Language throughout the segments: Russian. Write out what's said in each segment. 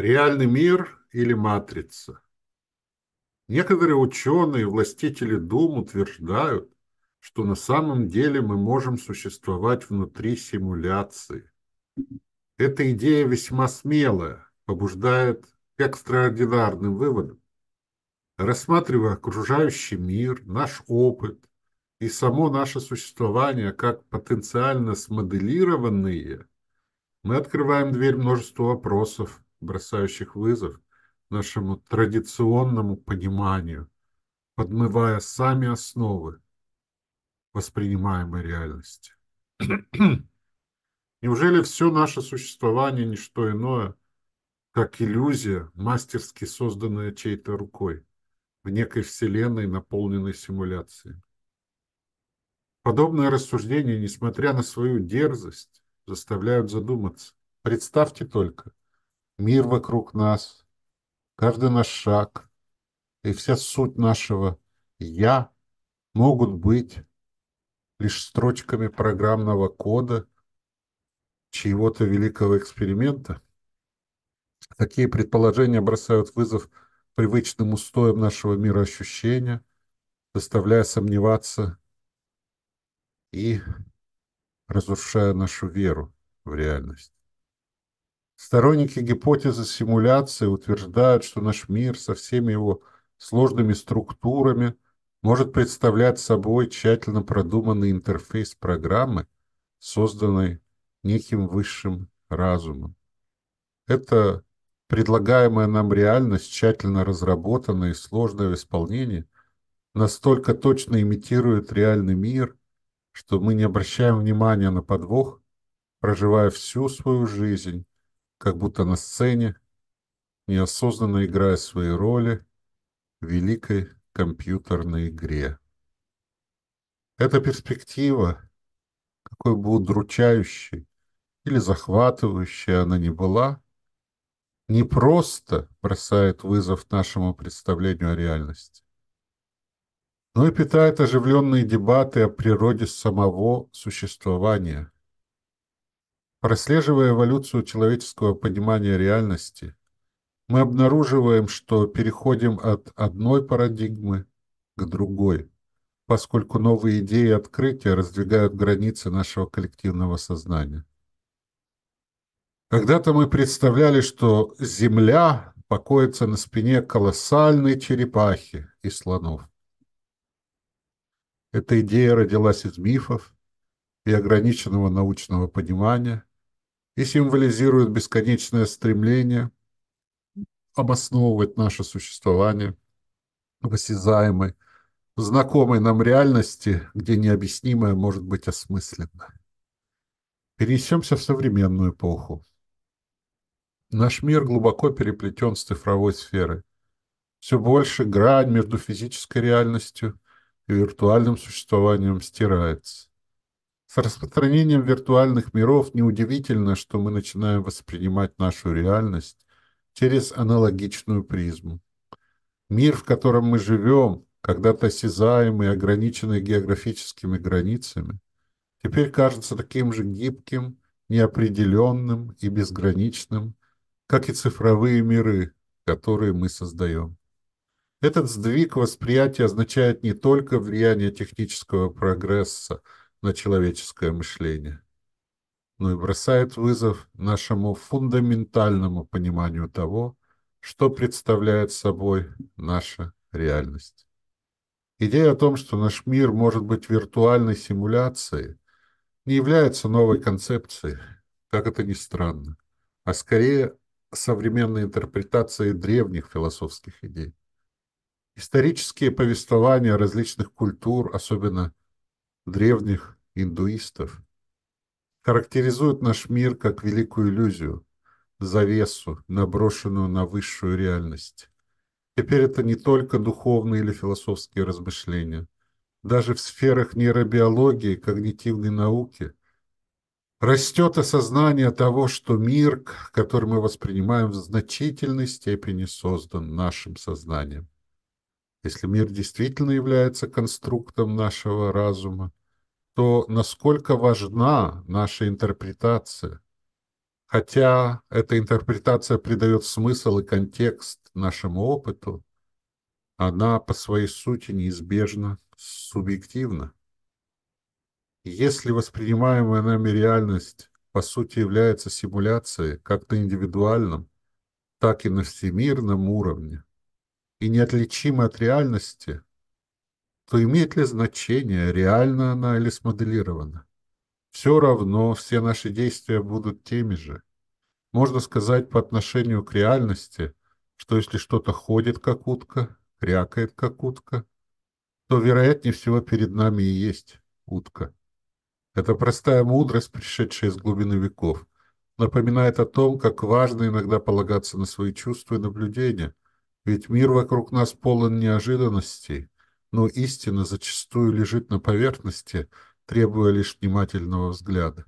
Реальный мир или матрица? Некоторые ученые и властители дум утверждают, что на самом деле мы можем существовать внутри симуляции. Эта идея весьма смелая, побуждает к экстраординарным выводам. Рассматривая окружающий мир, наш опыт и само наше существование как потенциально смоделированные, мы открываем дверь множеству вопросов, бросающих вызов нашему традиционному пониманию, подмывая сами основы воспринимаемой реальности. Неужели все наше существование не что иное, как иллюзия, мастерски созданная чьей-то рукой в некой вселенной, наполненной симуляцией? Подобное рассуждение, несмотря на свою дерзость, заставляют задуматься. Представьте только, мир вокруг нас, каждый наш шаг и вся суть нашего «я» могут быть лишь строчками программного кода чьего-то великого эксперимента. Такие предположения бросают вызов привычным устоям нашего мироощущения, заставляя сомневаться и разрушая нашу веру в реальность. Сторонники гипотезы симуляции утверждают, что наш мир со всеми его сложными структурами может представлять собой тщательно продуманный интерфейс программы, созданной неким высшим разумом. Это предлагаемая нам реальность, тщательно разработанная и сложная в исполнении, настолько точно имитирует реальный мир, что мы не обращаем внимания на подвох, проживая всю свою жизнь как будто на сцене, неосознанно играя свои роли в великой компьютерной игре. Эта перспектива, какой бы удручающей или захватывающей она ни была, не просто бросает вызов нашему представлению о реальности, но и питает оживленные дебаты о природе самого существования – Прослеживая эволюцию человеческого понимания реальности, мы обнаруживаем, что переходим от одной парадигмы к другой, поскольку новые идеи и открытия раздвигают границы нашего коллективного сознания. Когда-то мы представляли, что Земля покоится на спине колоссальной черепахи и слонов. Эта идея родилась из мифов и ограниченного научного понимания, и символизирует бесконечное стремление обосновывать наше существование в осязаемой, знакомой нам реальности, где необъяснимое может быть осмысленно. Перенесемся в современную эпоху. Наш мир глубоко переплетен с цифровой сферой. Все больше грань между физической реальностью и виртуальным существованием стирается. С распространением виртуальных миров неудивительно, что мы начинаем воспринимать нашу реальность через аналогичную призму. Мир, в котором мы живем, когда-то осязаемый ограниченный географическими границами, теперь кажется таким же гибким, неопределенным и безграничным, как и цифровые миры, которые мы создаем. Этот сдвиг восприятия означает не только влияние технического прогресса – на человеческое мышление, но и бросает вызов нашему фундаментальному пониманию того, что представляет собой наша реальность. Идея о том, что наш мир может быть виртуальной симуляцией, не является новой концепцией, как это ни странно, а скорее современной интерпретацией древних философских идей. Исторические повествования различных культур, особенно древних индуистов, характеризуют наш мир как великую иллюзию, завесу, наброшенную на высшую реальность. Теперь это не только духовные или философские размышления. Даже в сферах нейробиологии и когнитивной науки растет осознание того, что мир, который мы воспринимаем, в значительной степени создан нашим сознанием. Если мир действительно является конструктом нашего разума, то насколько важна наша интерпретация, Хотя эта интерпретация придает смысл и контекст нашему опыту, она по своей сути неизбежно субъективна. Если воспринимаемая нами реальность по сути является симуляцией как на индивидуальном, так и на всемирном уровне, и неотличима от реальности, то имеет ли значение, реально она или смоделирована? Все равно все наши действия будут теми же. Можно сказать по отношению к реальности, что если что-то ходит как утка, крякает как утка, то, вероятнее всего, перед нами и есть утка. Это простая мудрость, пришедшая из глубины веков, напоминает о том, как важно иногда полагаться на свои чувства и наблюдения, ведь мир вокруг нас полон неожиданностей, но истина зачастую лежит на поверхности, требуя лишь внимательного взгляда.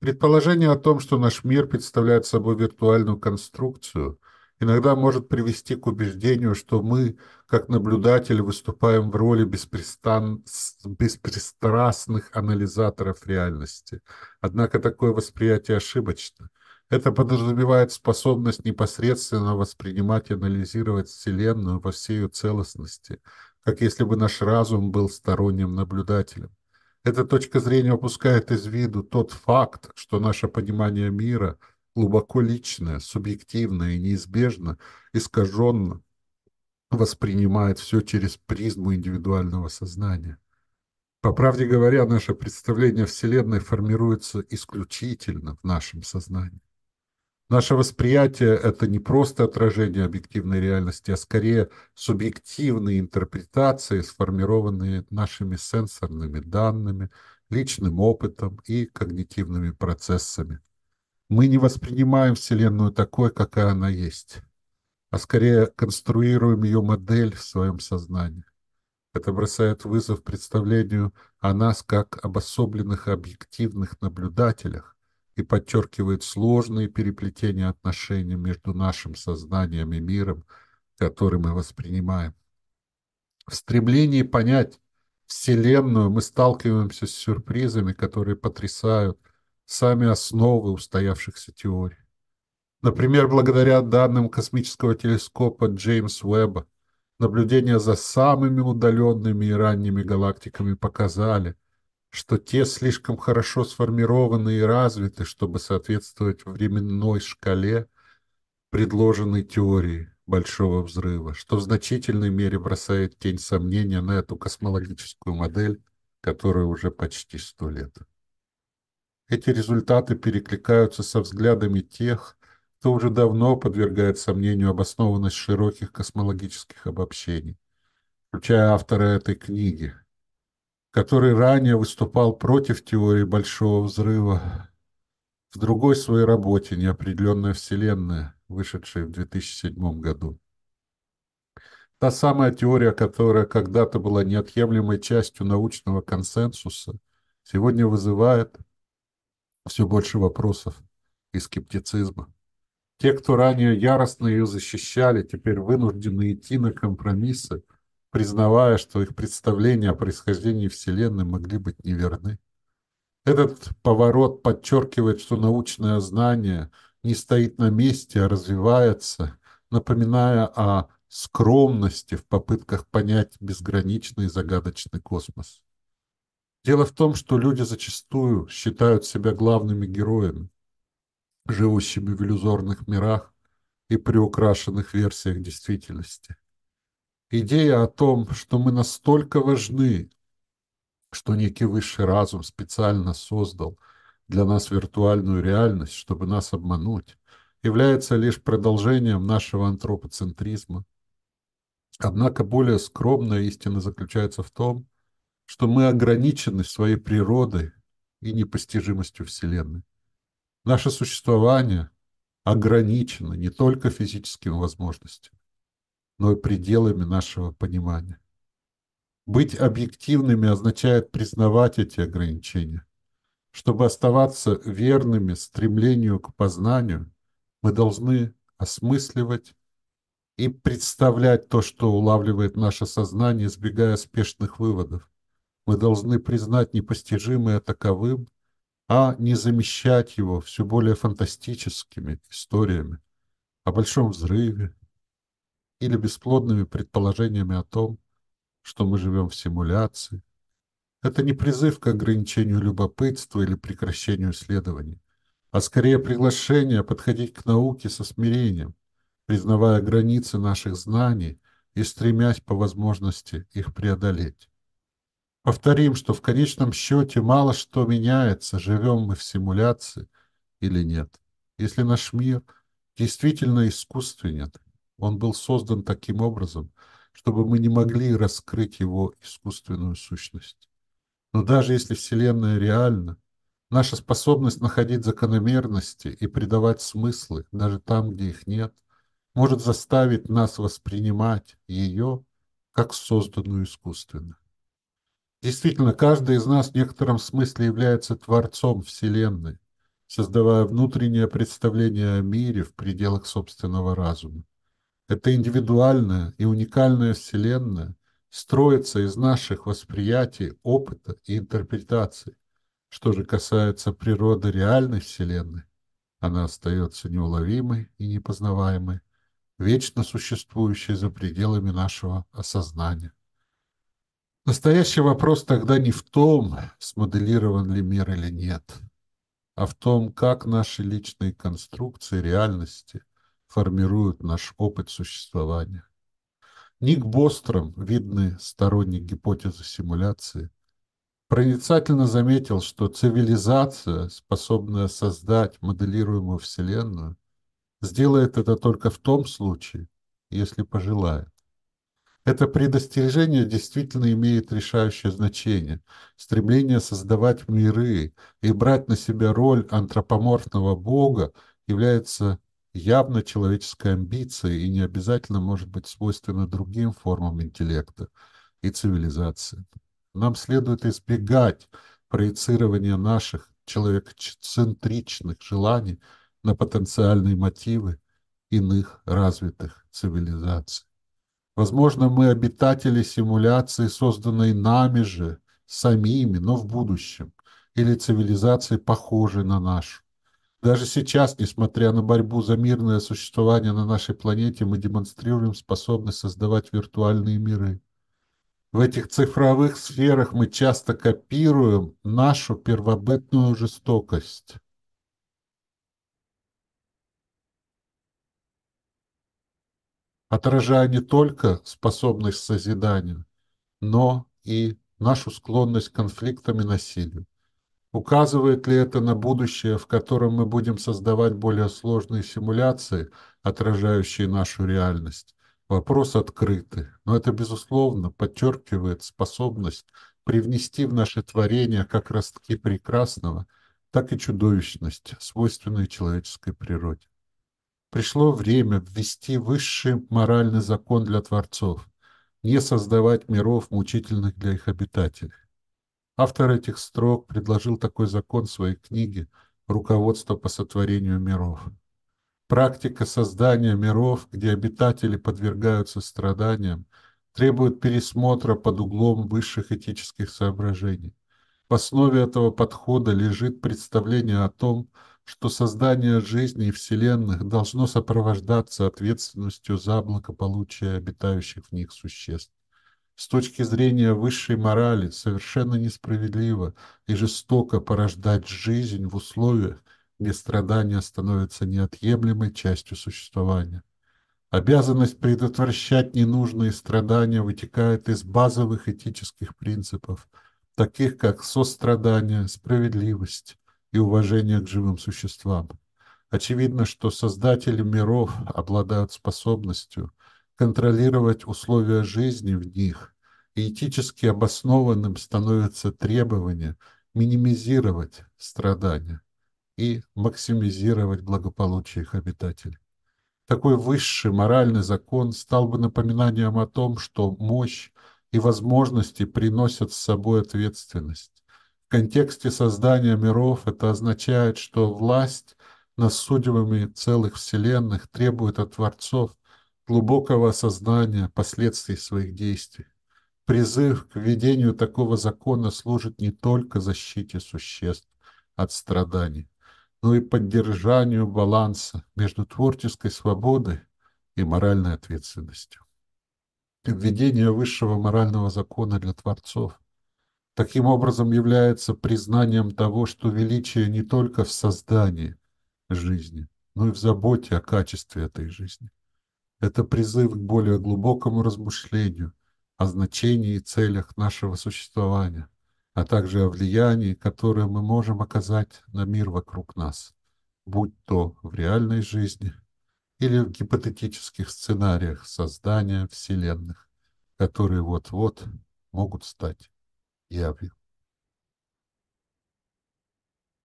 Предположение о том, что наш мир представляет собой виртуальную конструкцию, иногда может привести к убеждению, что мы, как наблюдатели, выступаем в роли беспристан... беспристрастных анализаторов реальности. Однако такое восприятие ошибочно. Это подразумевает способность непосредственно воспринимать и анализировать Вселенную во всей ее целостности, как если бы наш разум был сторонним наблюдателем. Эта точка зрения упускает из виду тот факт, что наше понимание мира глубоко личное, субъективное и неизбежно, искаженно воспринимает все через призму индивидуального сознания. По правде говоря, наше представление Вселенной формируется исключительно в нашем сознании. Наше восприятие – это не просто отражение объективной реальности, а скорее субъективные интерпретации, сформированные нашими сенсорными данными, личным опытом и когнитивными процессами. Мы не воспринимаем Вселенную такой, какая она есть, а скорее конструируем ее модель в своем сознании. Это бросает вызов представлению о нас как обособленных объективных наблюдателях, и подчеркивает сложные переплетения отношений между нашим сознанием и миром, который мы воспринимаем. В стремлении понять Вселенную мы сталкиваемся с сюрпризами, которые потрясают сами основы устоявшихся теорий. Например, благодаря данным космического телескопа Джеймс Уэбба, наблюдения за самыми удаленными и ранними галактиками показали – что те слишком хорошо сформированы и развиты, чтобы соответствовать временной шкале, предложенной теории Большого Взрыва, что в значительной мере бросает тень сомнения на эту космологическую модель, которая уже почти сто лет. Эти результаты перекликаются со взглядами тех, кто уже давно подвергает сомнению обоснованность широких космологических обобщений, включая автора этой книги – который ранее выступал против теории Большого Взрыва в другой своей работе «Неопределенная Вселенная», вышедшей в 2007 году. Та самая теория, которая когда-то была неотъемлемой частью научного консенсуса, сегодня вызывает все больше вопросов и скептицизма. Те, кто ранее яростно ее защищали, теперь вынуждены идти на компромиссы – признавая, что их представления о происхождении Вселенной могли быть неверны. Этот поворот подчеркивает, что научное знание не стоит на месте, а развивается, напоминая о скромности в попытках понять безграничный и загадочный космос. Дело в том, что люди зачастую считают себя главными героями, живущими в иллюзорных мирах и приукрашенных версиях действительности. Идея о том, что мы настолько важны, что некий высший разум специально создал для нас виртуальную реальность, чтобы нас обмануть, является лишь продолжением нашего антропоцентризма. Однако более скромная истина заключается в том, что мы ограничены своей природой и непостижимостью Вселенной. Наше существование ограничено не только физическими возможностями, но и пределами нашего понимания. Быть объективными означает признавать эти ограничения. Чтобы оставаться верными стремлению к познанию, мы должны осмысливать и представлять то, что улавливает наше сознание, избегая спешных выводов. Мы должны признать непостижимое таковым а не замещать его все более фантастическими историями о большом взрыве или бесплодными предположениями о том, что мы живем в симуляции. Это не призыв к ограничению любопытства или прекращению исследований, а скорее приглашение подходить к науке со смирением, признавая границы наших знаний и стремясь по возможности их преодолеть. Повторим, что в конечном счете мало что меняется, живем мы в симуляции или нет. Если наш мир действительно искусственен, он был создан таким образом, чтобы мы не могли раскрыть его искусственную сущность. Но даже если Вселенная реальна, наша способность находить закономерности и придавать смыслы даже там, где их нет, может заставить нас воспринимать ее как созданную искусственно. Действительно, каждый из нас в некотором смысле является творцом Вселенной, создавая внутреннее представление о мире в пределах собственного разума. Эта индивидуальная и уникальная Вселенная строится из наших восприятий, опыта и интерпретаций. Что же касается природы реальной Вселенной, она остается неуловимой и непознаваемой, вечно существующей за пределами нашего осознания. Настоящий вопрос тогда не в том, смоделирован ли мир или нет, а в том, как наши личные конструкции реальности формируют наш опыт существования. Ник Бостром, видный сторонник гипотезы симуляции, проницательно заметил, что цивилизация, способная создать моделируемую Вселенную, сделает это только в том случае, если пожелает. Это предостережение действительно имеет решающее значение. Стремление создавать миры и брать на себя роль антропоморфного бога является явно человеческой амбицией и не обязательно может быть свойственно другим формам интеллекта и цивилизации. Нам следует избегать проецирования наших человекоцентричных желаний на потенциальные мотивы иных развитых цивилизаций. Возможно, мы обитатели симуляции, созданной нами же, самими, но в будущем, или цивилизации, похожей на нашу. Даже сейчас, несмотря на борьбу за мирное существование на нашей планете, мы демонстрируем способность создавать виртуальные миры. В этих цифровых сферах мы часто копируем нашу первобытную жестокость. отражая не только способность к созиданию, но и нашу склонность к конфликтам и насилию. Указывает ли это на будущее, в котором мы будем создавать более сложные симуляции, отражающие нашу реальность? Вопрос открытый, но это, безусловно, подчеркивает способность привнести в наше творение как ростки прекрасного, так и чудовищность, свойственной человеческой природе. Пришло время ввести высший моральный закон для творцов, не создавать миров, мучительных для их обитателей. Автор этих строк предложил такой закон в своей книге «Руководство по сотворению миров». Практика создания миров, где обитатели подвергаются страданиям, требует пересмотра под углом высших этических соображений. В основе этого подхода лежит представление о том, что создание жизни и вселенных должно сопровождаться ответственностью за благополучие обитающих в них существ. С точки зрения высшей морали совершенно несправедливо и жестоко порождать жизнь в условиях, где страдания становятся неотъемлемой частью существования. Обязанность предотвращать ненужные страдания вытекает из базовых этических принципов, таких как сострадание, справедливость, и уважение к живым существам. Очевидно, что создатели миров обладают способностью контролировать условия жизни в них, и этически обоснованным становится требование минимизировать страдания и максимизировать благополучие их обитателей. Такой высший моральный закон стал бы напоминанием о том, что мощь и возможности приносят с собой ответственность, в контексте создания миров это означает, что власть над судьбами целых вселенных требует от творцов глубокого осознания последствий своих действий. Призыв к введению такого закона служит не только защите существ, от страданий, но и поддержанию баланса между творческой свободой и моральной ответственностью. Введение высшего морального закона для творцов таким образом является признанием того, что величие не только в создании жизни, но и в заботе о качестве этой жизни. Это призыв к более глубокому размышлению о значении и целях нашего существования, а также о влиянии, которое мы можем оказать на мир вокруг нас, будь то в реальной жизни или в гипотетических сценариях создания вселенных, которые вот-вот могут стать явью.